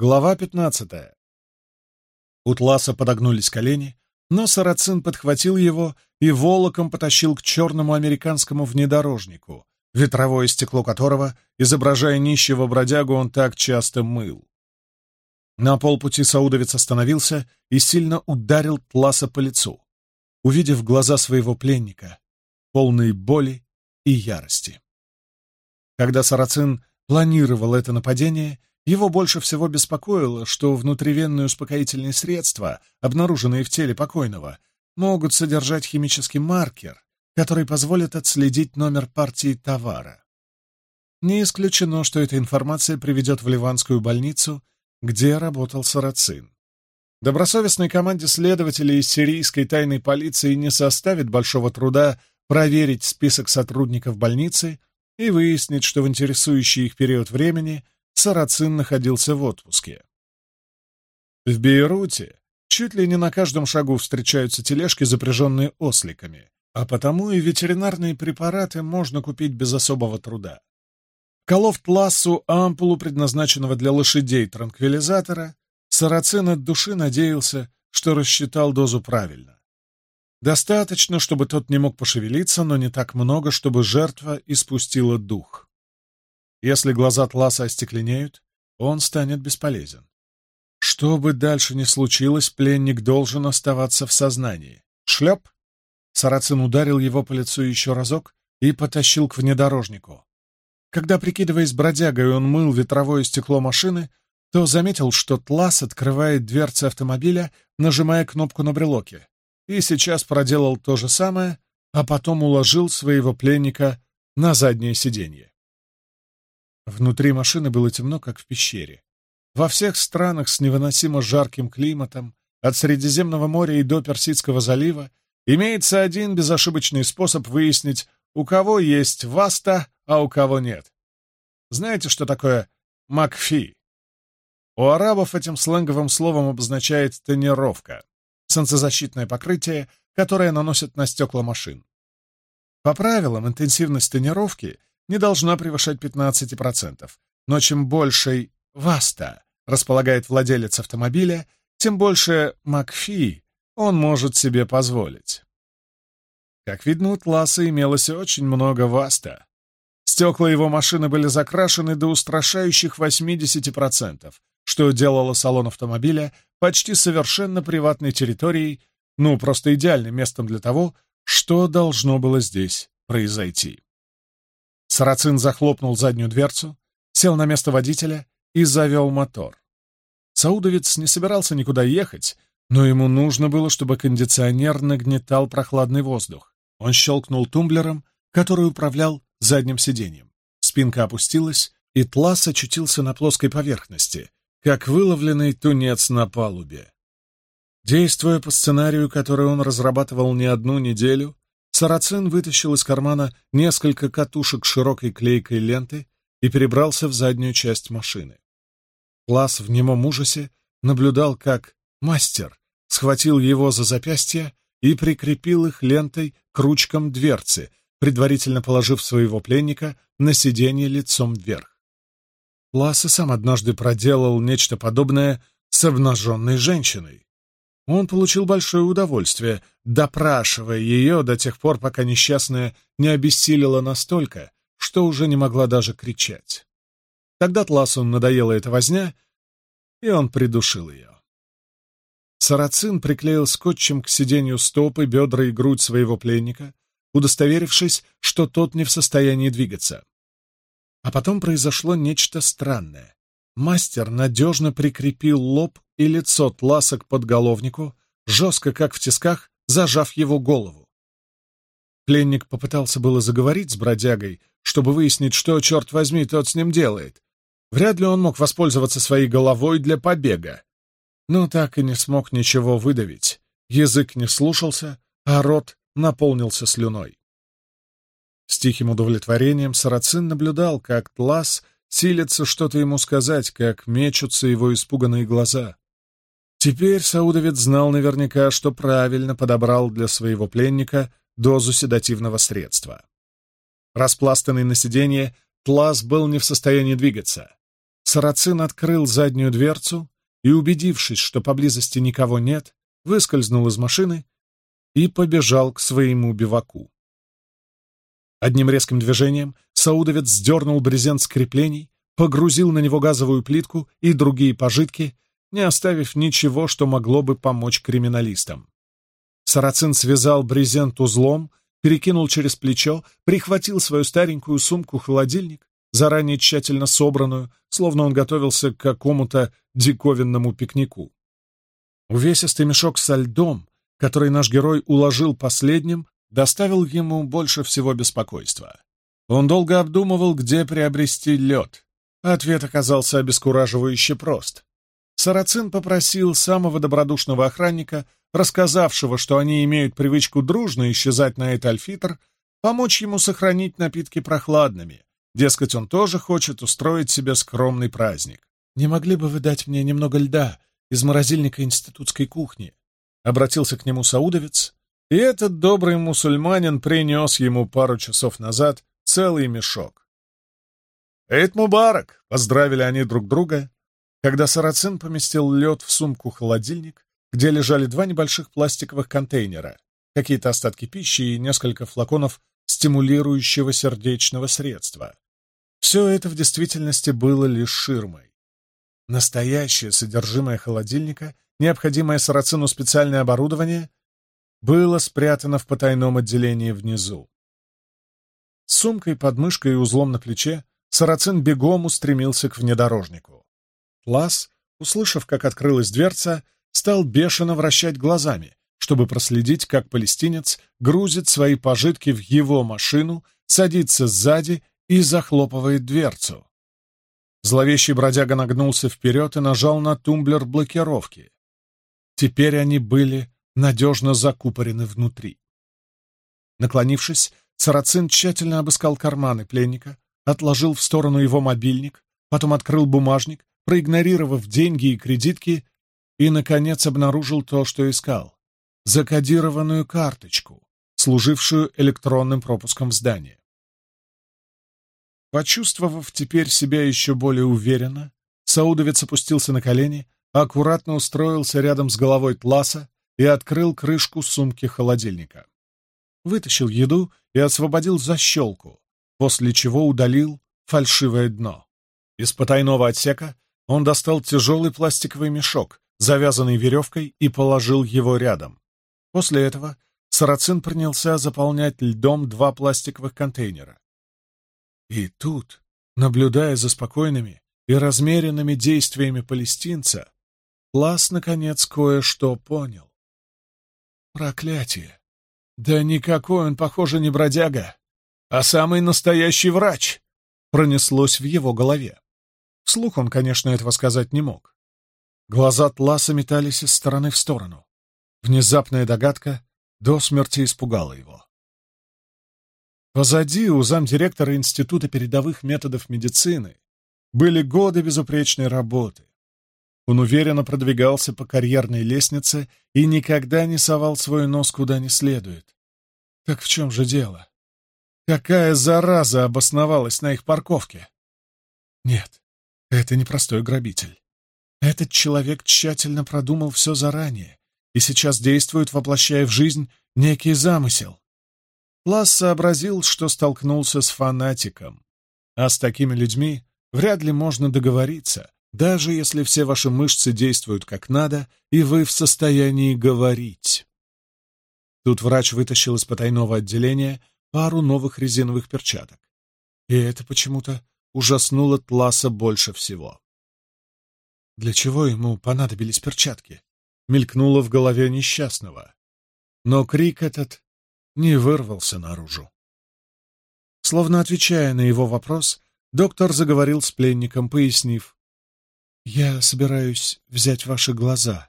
Глава пятнадцатая. У Тласа подогнулись колени, но Сарацин подхватил его и волоком потащил к черному американскому внедорожнику, ветровое стекло которого, изображая нищего бродягу, он так часто мыл. На полпути Саудовец остановился и сильно ударил Тласа по лицу, увидев глаза своего пленника, полные боли и ярости. Когда Сарацин планировал это нападение, его больше всего беспокоило, что внутривенные успокоительные средства, обнаруженные в теле покойного, могут содержать химический маркер, который позволит отследить номер партии товара. Не исключено, что эта информация приведет в ливанскую больницу, где работал Сарацин. Добросовестной команде следователей из сирийской тайной полиции не составит большого труда проверить список сотрудников больницы и выяснить, что в интересующий их период времени – Сарацин находился в отпуске. В Бейруте чуть ли не на каждом шагу встречаются тележки, запряженные осликами, а потому и ветеринарные препараты можно купить без особого труда. Колов Тлассу ампулу, предназначенного для лошадей транквилизатора, Сарацин от души надеялся, что рассчитал дозу правильно. Достаточно, чтобы тот не мог пошевелиться, но не так много, чтобы жертва испустила дух. Если глаза Тласа остекленеют, он станет бесполезен. Что бы дальше ни случилось, пленник должен оставаться в сознании. Шлеп! Сарацин ударил его по лицу еще разок и потащил к внедорожнику. Когда, прикидываясь бродягой, он мыл ветровое стекло машины, то заметил, что Тлас открывает дверцы автомобиля, нажимая кнопку на брелоке, и сейчас проделал то же самое, а потом уложил своего пленника на заднее сиденье. Внутри машины было темно, как в пещере. Во всех странах с невыносимо жарким климатом, от Средиземного моря и до Персидского залива, имеется один безошибочный способ выяснить, у кого есть васта, а у кого нет. Знаете, что такое «макфи»? У арабов этим сленговым словом обозначает «тонировка» — солнцезащитное покрытие, которое наносят на стекла машин. По правилам, интенсивность тонировки — не должна превышать 15%, но чем большей «Васта» располагает владелец автомобиля, тем больше «Макфи» он может себе позволить. Как видно, у Тласа имелось очень много «Васта». Стекла его машины были закрашены до устрашающих 80%, что делало салон автомобиля почти совершенно приватной территорией, ну, просто идеальным местом для того, что должно было здесь произойти. Сарацин захлопнул заднюю дверцу, сел на место водителя и завел мотор. Саудовец не собирался никуда ехать, но ему нужно было, чтобы кондиционер нагнетал прохладный воздух. Он щелкнул тумблером, который управлял задним сиденьем. Спинка опустилась, и Тлас очутился на плоской поверхности, как выловленный тунец на палубе. Действуя по сценарию, который он разрабатывал не одну неделю, Сарацин вытащил из кармана несколько катушек широкой клейкой ленты и перебрался в заднюю часть машины. Класс в немом ужасе наблюдал, как мастер схватил его за запястье и прикрепил их лентой к ручкам дверцы, предварительно положив своего пленника на сиденье лицом вверх. Класс и сам однажды проделал нечто подобное с обнаженной женщиной. Он получил большое удовольствие, допрашивая ее до тех пор, пока несчастная не обессилила настолько, что уже не могла даже кричать. Тогда Тласу надоела эта возня, и он придушил ее. Сарацин приклеил скотчем к сиденью стопы, бедра и грудь своего пленника, удостоверившись, что тот не в состоянии двигаться. А потом произошло нечто странное. Мастер надежно прикрепил лоб и лицо Тласа к подголовнику, жестко, как в тисках, зажав его голову. Пленник попытался было заговорить с бродягой, чтобы выяснить, что, черт возьми, тот с ним делает. Вряд ли он мог воспользоваться своей головой для побега. Но так и не смог ничего выдавить. Язык не слушался, а рот наполнился слюной. С тихим удовлетворением Сарацин наблюдал, как Тлас — силятся что-то ему сказать, как мечутся его испуганные глаза. Теперь Саудовец знал наверняка, что правильно подобрал для своего пленника дозу седативного средства. Распластанный на сиденье, Тлас был не в состоянии двигаться. Сарацин открыл заднюю дверцу и, убедившись, что поблизости никого нет, выскользнул из машины и побежал к своему биваку. Одним резким движением — Саудовец сдернул брезент скреплений, погрузил на него газовую плитку и другие пожитки, не оставив ничего, что могло бы помочь криминалистам. Сарацин связал брезент узлом, перекинул через плечо, прихватил свою старенькую сумку-холодильник, заранее тщательно собранную, словно он готовился к какому-то диковинному пикнику. Увесистый мешок со льдом, который наш герой уложил последним, доставил ему больше всего беспокойства. Он долго обдумывал, где приобрести лед. Ответ оказался обескураживающе прост. Сарацин попросил самого добродушного охранника, рассказавшего, что они имеют привычку дружно исчезать на Этальфитр, помочь ему сохранить напитки прохладными. Дескать, он тоже хочет устроить себе скромный праздник. «Не могли бы вы дать мне немного льда из морозильника институтской кухни?» Обратился к нему саудовец, и этот добрый мусульманин принес ему пару часов назад целый мешок. «Эйд Мубарак!» — поздравили они друг друга, когда Сарацин поместил лед в сумку-холодильник, где лежали два небольших пластиковых контейнера, какие-то остатки пищи и несколько флаконов стимулирующего сердечного средства. Все это в действительности было лишь ширмой. Настоящее содержимое холодильника, необходимое Сарацину специальное оборудование, было спрятано в потайном отделении внизу. С сумкой под мышкой и узлом на плече Сарацин бегом устремился к внедорожнику. Лас, услышав, как открылась дверца, стал бешено вращать глазами, чтобы проследить, как палестинец грузит свои пожитки в его машину, садится сзади и захлопывает дверцу. Зловещий бродяга нагнулся вперед и нажал на тумблер блокировки. Теперь они были надежно закупорены внутри. Наклонившись, Сарацин тщательно обыскал карманы пленника, отложил в сторону его мобильник, потом открыл бумажник, проигнорировав деньги и кредитки, и, наконец, обнаружил то, что искал — закодированную карточку, служившую электронным пропуском в здание. Почувствовав теперь себя еще более уверенно, Саудовец опустился на колени, аккуратно устроился рядом с головой Тласа и открыл крышку сумки холодильника вытащил еду и освободил защелку, после чего удалил фальшивое дно. Из потайного отсека он достал тяжелый пластиковый мешок, завязанный веревкой, и положил его рядом. После этого Сарацин принялся заполнять льдом два пластиковых контейнера. И тут, наблюдая за спокойными и размеренными действиями палестинца, Лас наконец кое-что понял. Проклятие! «Да никакой он, похоже, не бродяга, а самый настоящий врач!» Пронеслось в его голове. Слух он, конечно, этого сказать не мог. Глаза Тласа метались из стороны в сторону. Внезапная догадка до смерти испугала его. Позади у замдиректора Института передовых методов медицины были годы безупречной работы, он уверенно продвигался по карьерной лестнице и никогда не совал свой нос куда не следует. Так в чем же дело? Какая зараза обосновалась на их парковке? Нет, это не простой грабитель. Этот человек тщательно продумал все заранее и сейчас действует, воплощая в жизнь некий замысел. Плас сообразил, что столкнулся с фанатиком, а с такими людьми вряд ли можно договориться, даже если все ваши мышцы действуют как надо, и вы в состоянии говорить. Тут врач вытащил из потайного отделения пару новых резиновых перчаток. И это почему-то ужаснуло Тласа больше всего. Для чего ему понадобились перчатки? Мелькнуло в голове несчастного. Но крик этот не вырвался наружу. Словно отвечая на его вопрос, доктор заговорил с пленником, пояснив, я собираюсь взять ваши глаза.